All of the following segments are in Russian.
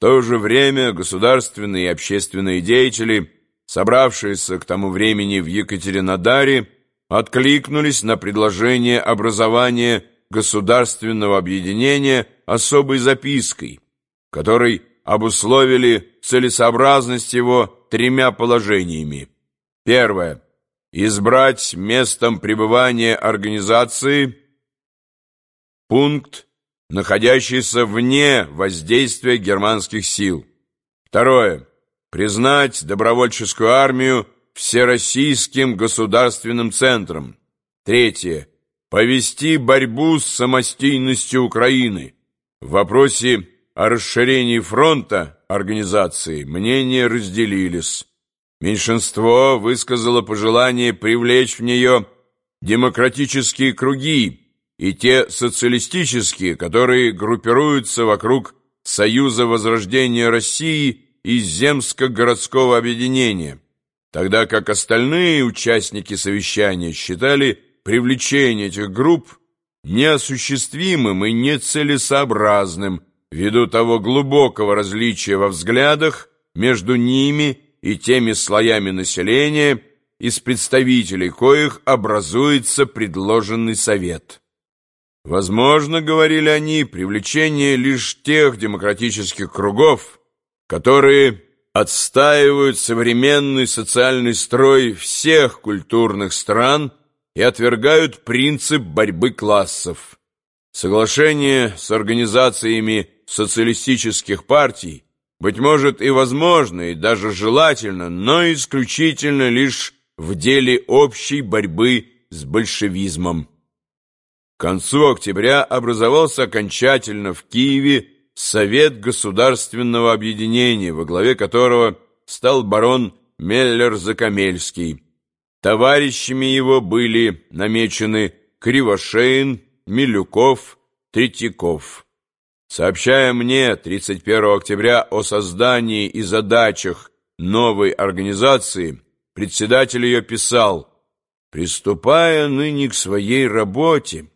то же время государственные и общественные деятели, собравшиеся к тому времени в Екатеринодаре, откликнулись на предложение образования государственного объединения особой запиской, которой обусловили целесообразность его тремя положениями. Первое. Избрать местом пребывания организации пункт, находящийся вне воздействия германских сил. Второе. Признать добровольческую армию всероссийским государственным центром. Третье. Повести борьбу с самостийностью Украины. В вопросе о расширении фронта организации мнения разделились. Меньшинство высказало пожелание привлечь в нее демократические круги и те социалистические, которые группируются вокруг Союза Возрождения России и Земско-городского объединения, тогда как остальные участники совещания считали привлечение этих групп неосуществимым и нецелесообразным ввиду того глубокого различия во взглядах между ними и теми слоями населения, из представителей коих образуется предложенный совет. Возможно, говорили они, привлечение лишь тех демократических кругов, которые отстаивают современный социальный строй всех культурных стран и отвергают принцип борьбы классов. Соглашение с организациями социалистических партий быть может и возможно, и даже желательно, но исключительно лишь в деле общей борьбы с большевизмом. К концу октября образовался окончательно в Киеве Совет Государственного Объединения, во главе которого стал барон Меллер-Закамельский. Товарищами его были намечены Кривошеин, Милюков, Третьяков. Сообщая мне 31 октября о создании и задачах новой организации, председатель ее писал, «Приступая ныне к своей работе,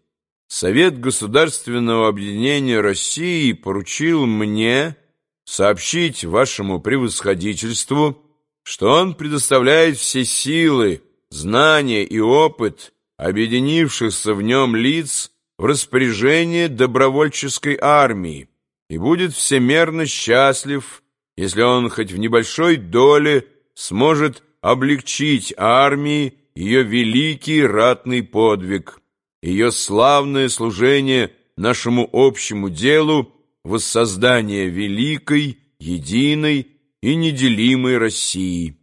Совет Государственного Объединения России поручил мне сообщить вашему превосходительству, что он предоставляет все силы, знания и опыт объединившихся в нем лиц в распоряжение добровольческой армии и будет всемерно счастлив, если он хоть в небольшой доле сможет облегчить армии ее великий ратный подвиг, ее славное служение нашему общему делу воссоздания великой, единой и неделимой России.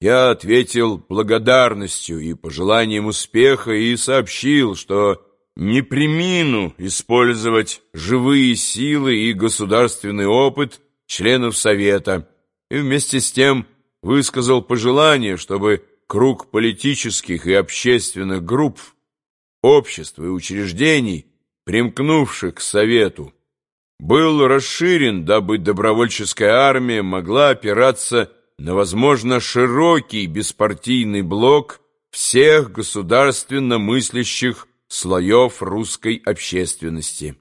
Я ответил благодарностью и пожеланием успеха и сообщил, что не примину использовать живые силы и государственный опыт членов Совета, и вместе с тем высказал пожелание, чтобы круг политических и общественных групп, обществ и учреждений, примкнувших к Совету, был расширен, дабы добровольческая армия могла опираться на, возможно, широкий беспартийный блок всех государственно мыслящих слоев русской общественности.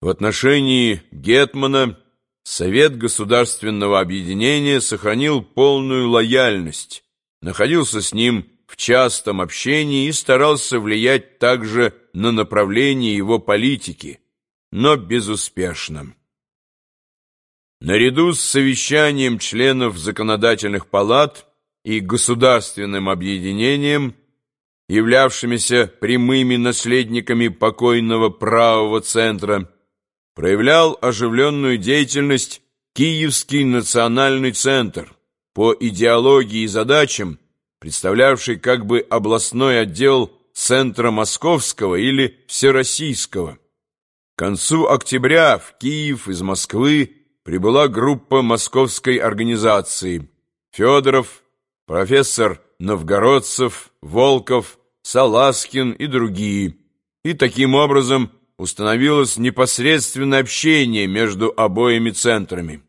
В отношении Гетмана Совет Государственного Объединения сохранил полную лояльность, находился с ним в частом общении и старался влиять также на направление его политики, но безуспешно. Наряду с совещанием членов законодательных палат и государственным объединением являвшимися прямыми наследниками покойного правого центра, проявлял оживленную деятельность Киевский национальный центр по идеологии и задачам, представлявший как бы областной отдел Центра Московского или Всероссийского. К концу октября в Киев из Москвы прибыла группа московской организации Федоров, профессор Новгородцев, Волков, Саласкин и другие. И таким образом установилось непосредственное общение между обоими центрами.